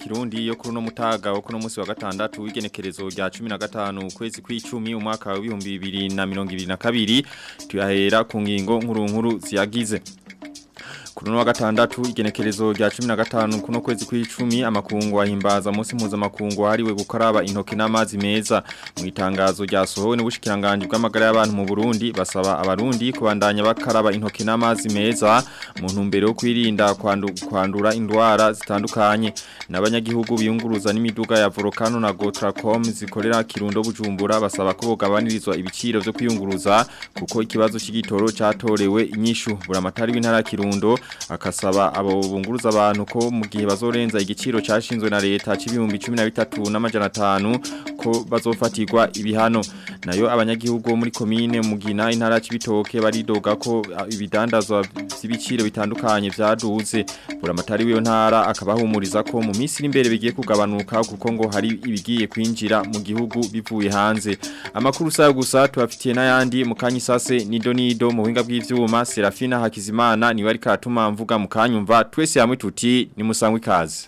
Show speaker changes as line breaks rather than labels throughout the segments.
rw'ikirundi yo kuri no mutaga wo kuno munsi wa gatandatu w'igenekerezo rya 15 ukwezi kw'icumi umwaka wa 2022 tuyahera ku ngingo nkuru nkuru ziyagize wa Kuri no gatandatu na rya 15 kuno kwezi kw'icumi amakungu ahimbaza munsi mpuza makungu hariwe gukaraba intoki n'amazi meza mu itangazo ryasohowe n'ubushikiranganje bw'amagara y'abantu mu Burundi basaba abarundi kubandanya bakaraba intoki n'amazi meza mu ntumbero yo kwa kwandura indwara zitandukanye n'abanyagihugu biyunguruza n'imiduga ya Volcano na Gotracom zikorera Kirundo Bujumbura basaba ko bogabanirizwa ibiciro byo kwiyunguruza kuko ikibazo cy'igitoro cyatorewe inyishu buramatari w'intara Kirundo akasaba abo bunguruza abantu ko mu gihe bazorenza igiciro cyashinzwe na leta cy'ibihumbi 13 n'amajana 5 ko bazofatirwa ibihano nayo abanyagihugu muri komine mugina intara y'ibitoke baridoga ko ibidandazwa by'ibiciro bitandukanye byaduze buramatari w'iyo ntara akabahumuriza ko mu minsi imbere bigiye kugabanuka kuko ngo hari ibigiye kwinjira mu gihugu bivuye hanze amakuru sayo gusa tubafitiye n'ayandi mu kanyisase nido nido mu buhinga bw'ivyuma Serafina Hakizimana niwe ariko atuma mvuga mu kanyumva twese hamwe tuti ni musangwe kazi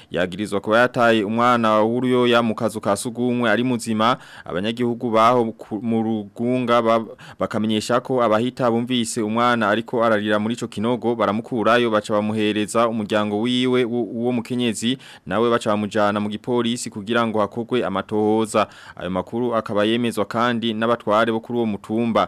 yagirizwa kuba yataye umwana w'uruyo ya mu kazu ka sugumwe ari muzima abanyagihugu baho mu rugunga bakamenyesha ko abahita bumvise umwana ariko ararira muri ico kinogo baramukurayo baca bamuhereza umuryango wiwe uwo mukenyezi nawe baca bamujana mu gipolisi kugira ngo hakugwe amatohoza ayo makuru akaba yemezwa kandi n'abatware bo kuri uwo mutumba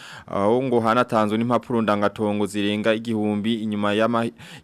aho ngo hanatanzwe n'impapuro ndangatongo zirenga igihumbi inyuma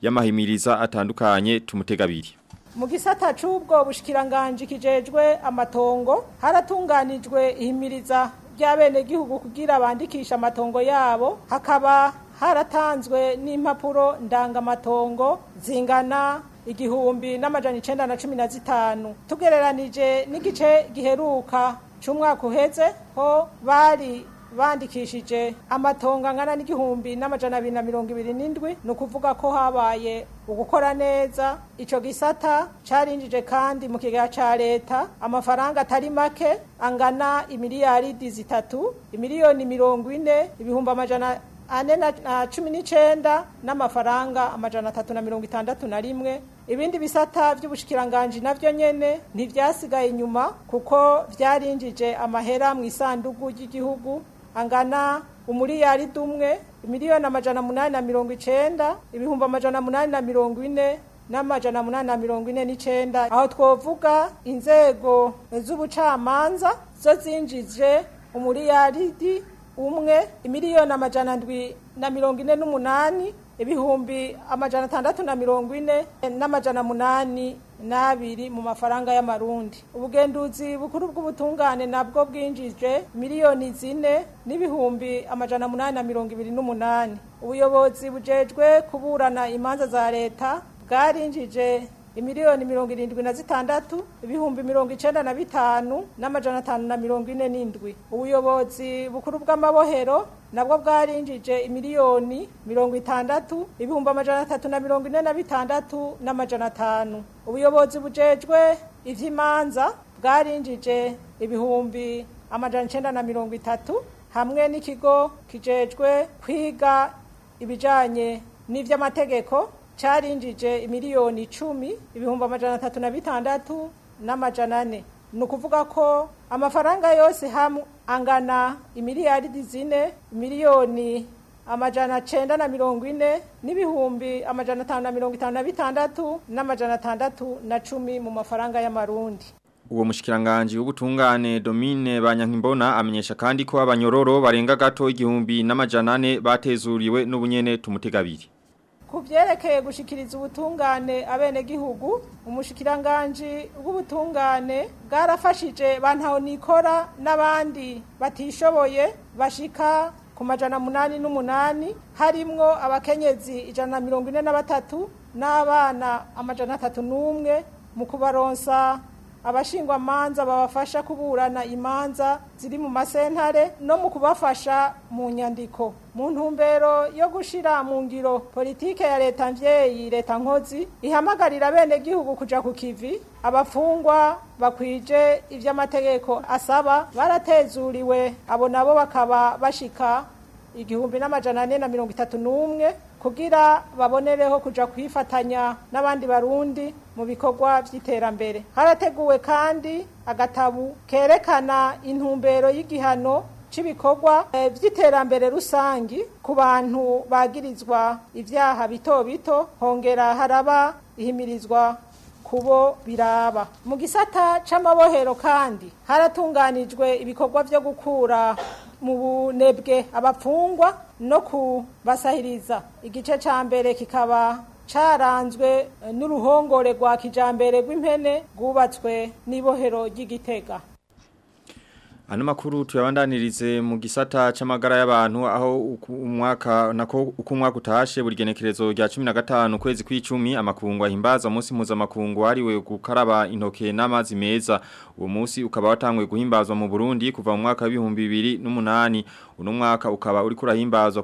y'amahimiriza atandukanye tumutega abiri
mu gisata cy'ubwo bushikiranganje kijejwe amatongo haratunganijwe ihimiriza ry'abenegihugu kugira bandikisha amatongo yabo hakaba haratanzwe n'impapuro ndangamatongo zingana igihumbi n'amajana icenda na cumi na zitanu tugereranije n'igice giheruka c'umwaka uheze ho bari bandikishije amatongo angana n'igihumbi n'amajana abiri na mirongo ibiri n'indwi ni ukuvuga ko habaye ugukora neza ico gisata carinjije kandi mu kigega ca leta amafaranga atari make angana imiliyaridi zitatu imiliyoni mirongo ine ibihumbi amajana ane na cumi n'icenda n'amafaranga amajana atatu na mirongo itandatu na rimwe ibindi bisata by'ubushikiranganji nabyo nyene ntibyasigaye inyuma kuko byarinjije amahera mu isanduku y’igihugu angana umuriyari dumwe miliyoni amajana munani na mirongo icenda ibihumbi amajana munani na mirongo ine n'amajana munani na mirongo ine n'icenda aho twovuga inzego z'ubucamanza zo zinjije umuriyaridi umwe imiliyoni amajana ndwi na mirongo ine n'umunani ibihumbi amajana atandatu na mirongo ine n'amajana munani n'abiri mu mafaranga y'amarundi ubugenduzi bukuru bw'ubutungane nabwo bwinjije miliyoni zine n'ibihumbi amajana munani na mirongo ibiri n'umunani ubuyobozi bujejwe kuburana imanza za leta bwarinjije imiliyoni mirongo irindwi na zitandatu ibihumbi mirongo icyenda na bitanu n'amajana atanu na mirongo ine n'indwi ubuyobozi bukuru bw'amabohero nabwo bwarinjije imiliyoni mirongo itandatu ibihumbi amajana atatu na mirongo ine na bitandatu n'amajana atanu ubuyobozi bujejwe ibyimanza bwarinjije ibihumbi amajana icenda na mirongo itatu hamwe n'ikigo kijejwe kwiga ibijyanye n'iby’amategeko, cyarinjije miliyoni icumi ibihumbi amajana atatu na bitandatu n'amajana ane ni ukuvuga ko amafaranga yose hamwe angana imiliyaridi zine miliyoni amajana cyenda na mirongo ine n'ibihumbi amajana atanu na mirongo itanu na bitandatu n'amajana atandatu na cumi mu mafaranga y'amarundi
uwo mushikiranganji w'ubutungane Domine Banyankimbona amenyesha kandi ko abanyororo barenga gato igihumbi n'amajana ane batezuriwe n'ubunyene tumutegabiri
ku byerekeye gushyikiriza ubutungane abenegihugu umushikiranganji bw'ubutungane bwarafashije ba ntahonikora n'abandi batishoboye bashika ku majana munani n'umunani harimwo abakenyezi ijana mirongo ine na batatu n'abana amajana atatu n'umwe mu kubaronsa Abashingwa abashingwamanza babafasha kuburana imanza ziri mu masentare no mu kubafasha mu nyandiko mu ntumbero yo gushira mu ngiro politike ya leta mvyeyi leta nkozi ihamagarira bene gihugu kuja ku kivi abafungwa bakwije ivy'amategeko asaba baratezuriwe abo nabo bakaba bashika igihumbi n'amajana ane na mirongo itatu n'umwe kugira babonereho kuja kwifatanya n'abandi barundi mu bikorwa by’iterambere harateguwe kandi agatabu kerekana intumbero y'igihano c'ibikorwa by’iterambere eh, rusangi ku bantu bagirizwa ivyaha bito bito hongera haraba ihimirizwa kubo biraba mu gisata c'amabohero kandi haratunganijwe ibikorwa byo gukura mu bunebwe abapfungwa no kubasahiriza igice cya mbere kikaba cyaranzwe n'uruhongore rwa kijyambere rw'impene rwubatswe n'ibohero ry'igitega
ano makuru tuyabandanirize mu gisata cy'amagara y'abantu aho umwaka nako uko umwaka utashe buri genekerezo rya 15 kwezi kw'icumi amakungu ahimbaza umunsi mpuzamakungu wariwe gukaraba intoke n'amazi meza uwo munsi ukaba watangwe guhimbazwa mu Burundi kuva mu mwaka w'ibihumbi bibiri n'umunani uno mwaka ukaba uriko urahimbazwa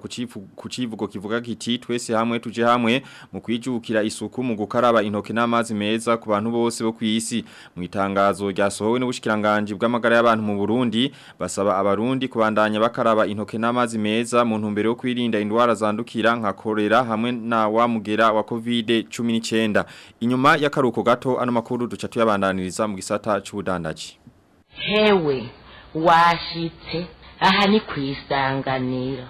ku civugo kivuga kiti twese hamwe tuje hamwe mu kwijukira isuku mu gukaraba intoke n'amazi meza ku bantu bose bo kw'isi mu itangazo ryasohowe n'ubushikiranganje bw'amagara y'abantu mu Burundi basaba abarundi kubandanya bakaraba intoke n'amazi meza mu ntumbero yo kwirinda indwara zandukira nka hamwe na wa mugera wa covid 19 inyuma y'akaruko gato ano makuru duca tuyabandaniriza mu gisata cy'ubudandaji
hewe washitse aha ni ku isanganiro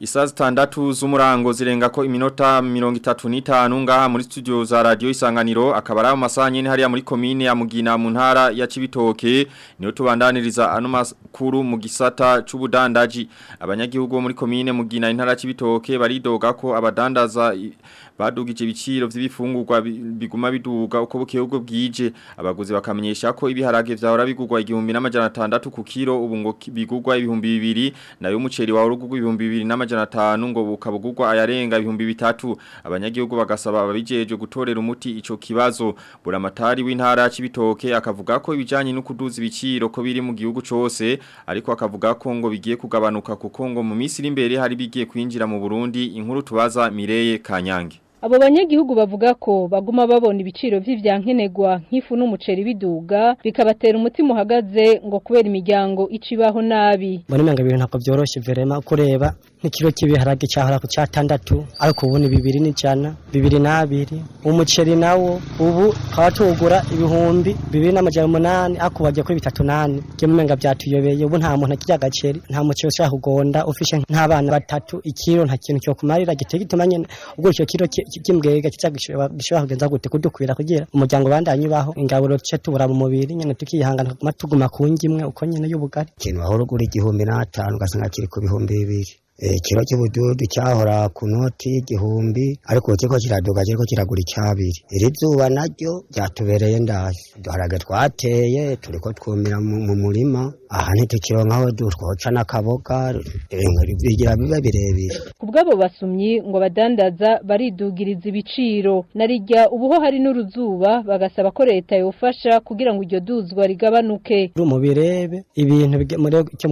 Isaa zitandatu z'umurango zirenga ko iminota mirongo itatu n'itanu ngaha muri studio za radio isanganiro akaba ari amasaha nyine hariya muri komine ya Mugina mu ntara ya Cibitoke niyo tubandaniriza ano makuru mu gisata c'ubudandaji abanyagihugu muri komine Mugina intara ya Kibitoke baridoga ko abadandaza badugije ibiciro vy'ibifungurwa biguma biduga uko bukeye ubwo bwije abaguzi bakamenyesha ko ibiharage vyahora bigurwa 1600 ku kilo ubu ngo bigurwa ibihumbi bibiri yumu cheri wa urugurwa ibihumbi 2500 ngo bukabugurwa ayarenga ibihumbi bitatu abanyagihugu bagasaba ababijeje gutorera umuti ico kibazo buramatari w'intara y'ibitoke akavuga ko ibijanye no kuduza ibiciro ko biri mu gihugu cose ariko akavuga ko ngo bigiye kugabanuka kuko ngo mu minsi iri imbere hari bigiye kwinjira mu Burundi inkuru Mireye kanyangi
Abo banyagihugu bavuga ko baguma babona ibiciro vy'ivyankenegwa nk'ifu n'umuceri biduga bikabatera umutima uhagaze ngo kubera imiryango icibaho nabi.
Bone menga ibintu ntabwo byoroshe verema kureba nk'ikiro cy'ibiharage cyahora ku cyatandatu ariko ubu ni bibiri n'ijana bibiri n'abiri umuceri nawo ubu abatugura ibihumbi bibiri n'amajana umunani ariko bagiye kuri bitatu nani jye mumenga byatuyobeye ubu nta muntu akirya agaceri nta muceri ushaka kugonda ufishe nk'abana batatu ikiro nta kintu cyo kumarira giteye gituma nyene ubwo icyo kiro kimbwega kizabishobora kugenza gute kudukwira kugira umuryango bandanye baho ingaburo tuce tubura mu mubiri nyene tukihangana kuguma tuguma ku ngimwe uko nyene y'ubugari
ikintu wahora ugura igihumbi ugasanga kiri ku bihumbi bibiri ikiro eh, cy'ubududu cyahora ku noti y'igihumbi ariko kiriko kiraduga kiriko kiragura icyabiri iri zuba naryo ryatubereye ndazi uduharage twateye turiko twumira mu murima aha ntitukironkaho twoca n'akaboga bigira biba birebire
kubw'abo basumyi ngo badandaza baridugiriza ibiciro narijya ubuho hari n'uruzuba bagasaba ko leta yofasha kugira ngo iryo duzwa rigabanuke
mubirebe ibintu muri cyo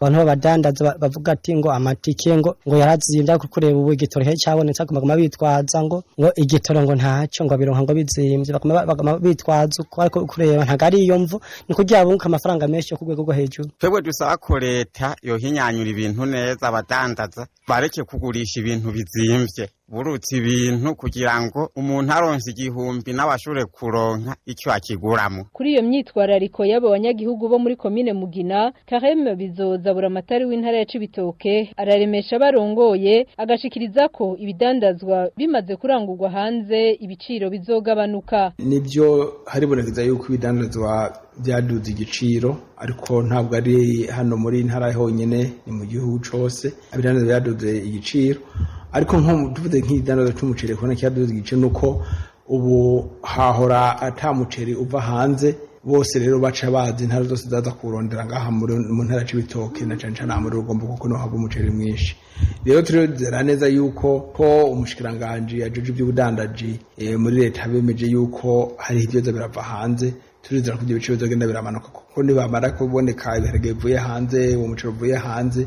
abantu aho badandaza bavuga ati ngo amatike ngo ngo yarazimvya kuko ureba ubu igitoro he cyabonetse akuma guma bitwaza ngo ngo igitoro ngo ntacyo ngo bironka ngo bizimvye bakuma baguma bitwaza uko ariko kureba ntago ari iyo mvu ni kugira bunka amafaranga menshi yo kugwego rwo hejuru
twebwe dusaba ko leta yohinyanyura ibintu neza abadandaza bareke kugurisha ibintu bizimvye burutse ibintu kugira ngo umuntu aronse igihumbi nawe ashobore kuronka icyo akiguramo
kuri iyo myitwarariko y'abo banyagihugu bo muri komine mugina kareme bizoza buramatari w'intara ya cibitoke araremesha barongoye agashikiriza ko ibidandazwa bimaze kurangurwa hanze ibiciro bizogabanuka
nibyo haribonekeza yuko ibidandazwa byaduze igiciro ariko ntabwo ari hano muri ntara honyine ni mu gihugu cyose ibidandaza byaduze igiciro ariko nko tuvuze nk'ikidandaza cy'umuceri kubona cyaduze igiciro ni uko ubu hahora ata muceri uva hanze bose rero baca bazi intara zose zaza kuwurondera ngaha mu ntara cy'ibitoki na cyane cyane muri rugombo kuko niho haba umuceri mwinshi rero turizera neza yuko ko umushikiranganji yajeje iby'ubudandaji eh, muri leta bemeje yuko hari ibyoza birava hanze turizera ko ibyo biciro bizagenda biramanuka kuko nibamara kuboneka ibiharage bivuye hanze umuceri uvuye hanze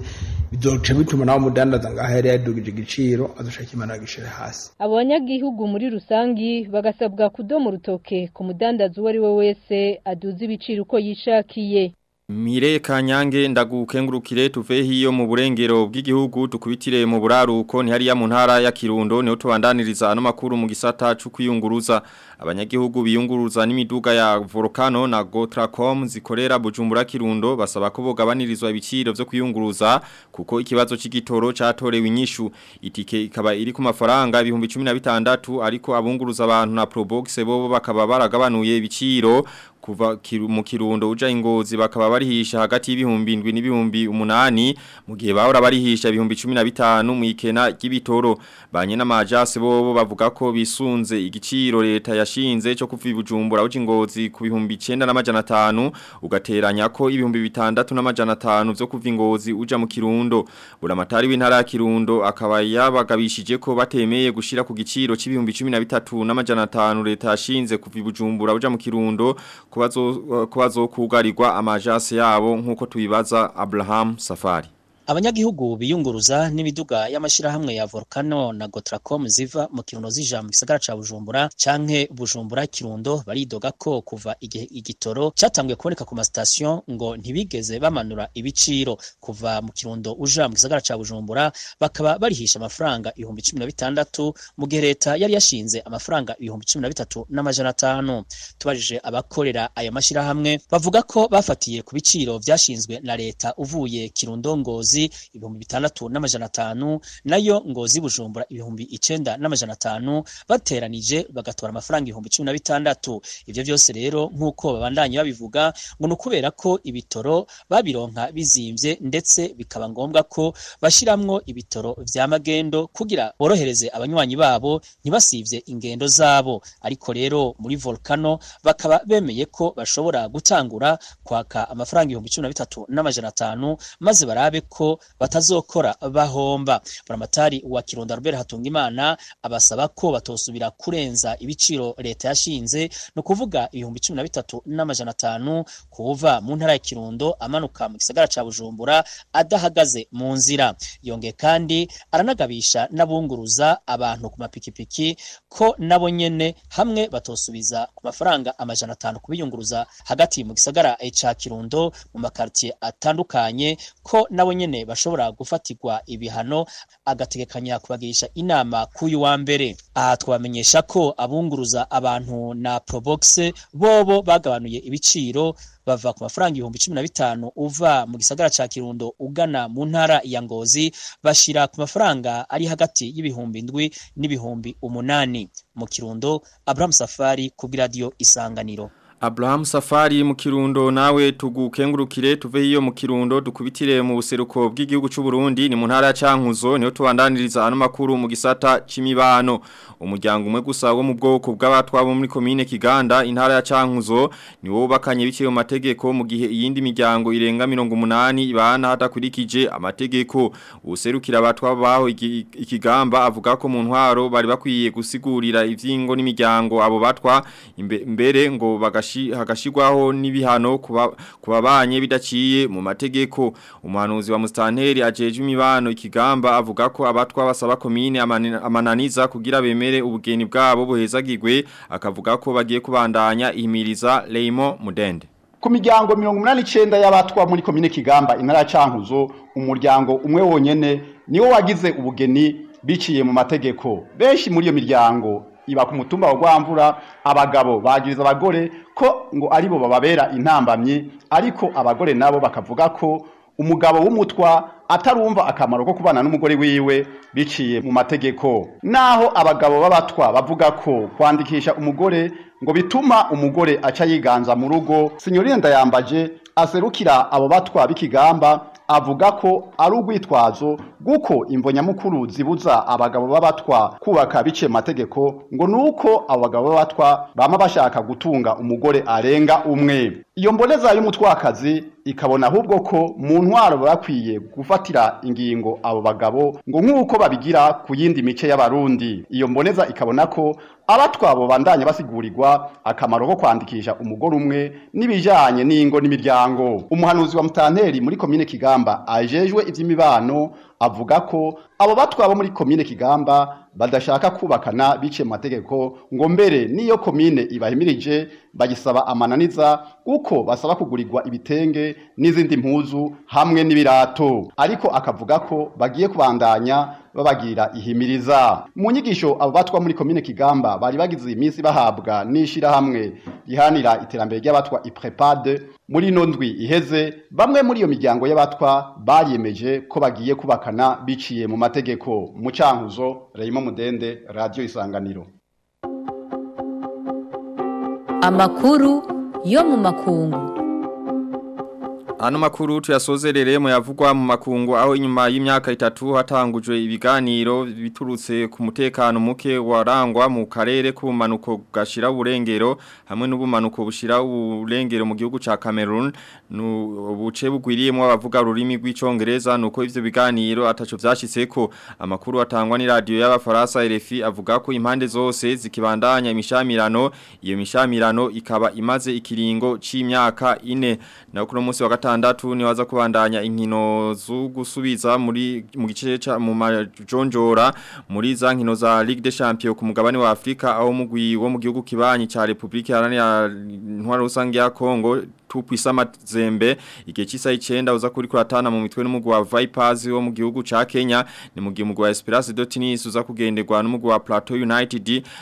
bizoca bituma nawe umudandaza ngaho yari yadugije igiciro adushaka imana bagishira hasi
abanyagihugu muri rusange bagasabwa kudoma urutoke ku mudandaza uwo ari we wese aduze ibiciro uko yishakiye
Mire kanyange ndagukengurukire tuve hiyo mu burengero bw'igihugu tukubitire mu buraruko ni hariya mu ntara ya Kirundo niho tubandaniriza ano makuru mu gisata cyo kuyunguruza abanyagihugu biyunguruza n'imiduga ya volcano na Gotracom zikorera Bujumbura Kirundo basaba ko bogabanirizwa ibiciro byo kuyunguruza kuko ikibazo c'igitoro catorewe inyishu itike ikaba iri ku mafaranga 1016 ariko abunguruza abantu na Probox bobo bakaba baragabanuye ibiciro kuva mu kirundo uja ingozi bakaba barihisha hagati y'ibihumbi 7 n'ibihumbi 8 mu gihe bahora barihisha ibihumbi 15 mu ikena ry'ibitoro banye n'amajase bobo bavuga ko bisunze igiciro leta ya yashinze cyo kuva ibujumbura uja ingozi ku bihumbi 9500 ugateranya ko ibihumbi 6500 byo kuva ingozi uja mu Kirundo buramatari w'intara ya Kirundo akaba yabagabishije ko batemeye gushira ku giciro c'ibihumbi 13500 leta yashinze kuva ibujumbura uja mu Kirundo kubazo kubazo kugarirwa amajase yabo nkuko tubibaza Abraham Safari
abanyagihugu biyunguruza n'imiduga y'amashyirahamwe ya volcano na gotracom ziva mu kirundo zija mu gisagara ca bujumbura canke bujumbura kirundo baridoga ko kuva igihe igitoro catanguye kuboneka ku masitasiyo ngo ntibigeze bamanura ibiciro kuva mu kirundo uja mu gisagara ca bujumbura bakaba barihisha amafaranga ibihumbi cumi na bitandatu mu gihe leta yari yashinze amafaranga ibihumbi cumi na bitatu n'amajana atanu tubajije abakorera aya mashyirahamwe bavuga ko bafatiye ku biciro vyashinzwe na leta uvuye kirundo ngozi ngozi ibihumbi bitandatu n'amajana atanu nayo ngozi bujumbura ibihumbi icyenda n'amajana atanu bateranije bagatora amafaranga ibihumbi cumi na bitandatu ibyo byose rero nk'uko babandanye babivuga ngo ni ukubera ko ibitoro babironka bizimbye ndetse bikaba ngombwa ko bashyiramo ibitoro vya magendo kugira borohereze abanywanyi babo ntibasivye ingendo zabo ariko rero muri volcano bakaba bemeye ko bashobora gutangura kwaka amafaranga ibihumbi cumi na bitatu n'amajana atanu maze barabe ko ko batazokora bahomba buramatari wa Kironda Robert imana abasaba ko batosubira kurenza ibiciro leta yashinze no kuvuga ibihumbi cumi na bitatu n'amajana atanu kuva mu ntara ya Kirundo amanuka mu gisagara cya Bujumbura adahagaze mu nzira yongeye kandi aranagabisha n'abunguruza abantu ku mapikipiki ko nabo nyene hamwe batosubiza ku mafaranga amajana atanu kubiyunguruza hagati mu gisagara ca Kirundo mu makartie atandukanye ko nabo nyene bane bashobora gufatirwa ibihano agategekanya kubagisha inama k'uyu wa mbere aha twabamenyesha ko abunguruza abantu na probox bobo bagabanuye ibiciro bava ku mafaranga ibihumbi cumi na bitanu uva mu gisagara cya kirundo ugana mu ntara ya ngozi bashyira ku mafaranga ari hagati y'ibihumbi indwi n'ibihumbi umunani mu kirundo Abramu safari ku bw'iradiyo isanganiro
Abraham Safari mu kirundo nawe tugukengurukire tuve hiyo mu kirundo dukubitire mu buseruko bw'igihugu cy'u Burundi ni mu ntara cankuzo niho tubandaniriza hano makuru mu gisata c'imibano umuryango umwe gusa wo mu bwoko bw'abatwabo muri commune Kiganda intara ya cankuzo niwo bakanye biciye mu mategeko mu gihe iyindi miryango irenga 180 ibana hatakurikije amategeko userukira abatwabo baho ikigamba avuga ko mu ntwaro bari bakwiye gusigurira ivyingo n'imiryango abo batwa imbere ngo bagasha hagashyirwaho n'ibihano ku babanye bidaciye mu mategeko umuhanuzi wa musitanteri ajeje imibano ikigamba avuga ko abatwa basaba komine amananiza kugira bemere ubugeni bwabo buhezagirwe akavuga ko bagiye kubandanya imiriza Raymond Mudende
ku miryango mirongo inani n'icyenda y'abatwa muri komine kigamba intara ya cankuzo umuryango umwe ni niwo wagize ubugeni biciye mu mategeko benshi muri iyo miryango iba ku mutumba wa rwamvura abagabo bagiriza abagore ko ngo aribo bababera intambamyi ariko abagore nabo bakavuga ko umugabo w'umutwa atarumva akamaro ko kubana n'umugore wiwe biciye mu mategeko naho abagabo b'abatwa bavuga ko kwandikisha umugore ngo bituma umugore aca yiganza mu rugo sinyorinde yambaje aserukira abo batwa b'ikigamba avuga ko ari urwitwazo rw'uko imvo nyamukuru zibuza abagabo b'abatwa kubaka biciye mategeko ngo ni uko abo bagabo b'abatwa baba bashaka gutunga umugore arenga umwe iyo mboneza y'umutwakazi ikabona ahubwo ko mu ntwaro bakwiye gufatira ingingo abo bagabo ngo nk'uko babigira ku yindi mice y'abarundi iyo mboneza ikabona ko abatwabo bandanya basigurirwa akamaro ko kwandikisha umugore umwe n'ibijyanye n'ingo n'imiryango umuhanuzi wa mutanteri muri komine kigamba ajejwe iby'imibano avuga ko abo batwa bo muri komine Kigamba badashaka kubakana bice mu mategeko ngo mbere niyo komine ibahimirije bagisaba amananiza kuko basaba kugurirwa ibitenge n'izindi mpuzu hamwe n'ibirato ariko akavuga ko bagiye kubandanya babagira ihimiriza mu nyigisho abo batwa muri komine Kigamba bari bagize iminsi bahabwa n'ishirahamwe ihanira iterambere ry'abatwa iprepade muri ino iheze bamwe muri iyo miryango y'abatwa bariyemeje ko bagiye kubakana biciye mu mategeko mu cyankuzo Rayimo Mudende Radio Isanganiro
amakuru yo mu makungu
Ano makuru tuyasoze rere muyavugwa mu makungu aho inyuma y'imyaka itatu hatangujwe ibiganiro biturutse ku mutekano muke warangwa mu karere k'ubumanuko gashira uburengero hamwe n'ubumanuko bushira uburengero mu gihugu ca Cameroon buce bugwiriyemo abavuga ururimi rw'icongereza nuko ivyo biganiro ataco vyashitseko amakuru atangwa ni radio y'abafaransa RFI avuga ko impande zose zikibandanya imishamirano iyo mishamirano ikaba imaze ikiringo c'imyaka ine na kuno munsi wa gatandatu niwaza kubandanya inkino zo gusubiza muri mu gice cha mu majonjora muri za nkino za Ligue des Champions ku mugabane wa Afrika aho mugwi wo mu gihugu kibanyi cha Republika Iharanira Intwaro Rusange ya Congo. tupu isama zembe igihe cy'isa icyenda uza kuri kuri atana mu mitwe n'umugwi wa Vipers wo mu gihugu ca Kenya ni mu gihe umugwi wa Esperance Dotnis uza kugenderwa n'umugwi wa Plateau United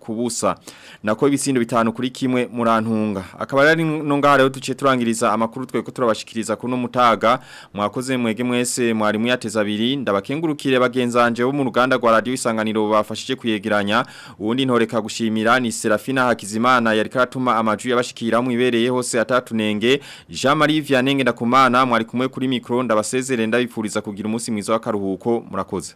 kubusa nako ibitsindo bitanu kuri kimwe murantunga akaba ari no ngare tuciye turangiriza amakuru twe ko turabashikiriza kuno mutaga mwakoze mwege mwese mwari muyateza abiri ndabakengurukire bagenzanje bo mu ruganda rwa radio isanganiro bafashije kuyegeranya ubundi ntoreka gushimira ni Serafina Hakizimana yari karatuma amaju yabashikira mu ibereye hose atatunenge Jean Marie Vianney Senenge ndakomana mwari kumwe kuri mikro ndabasezerenda bipfuriza kugira umunsi mwiza w'akaruhuko murakoze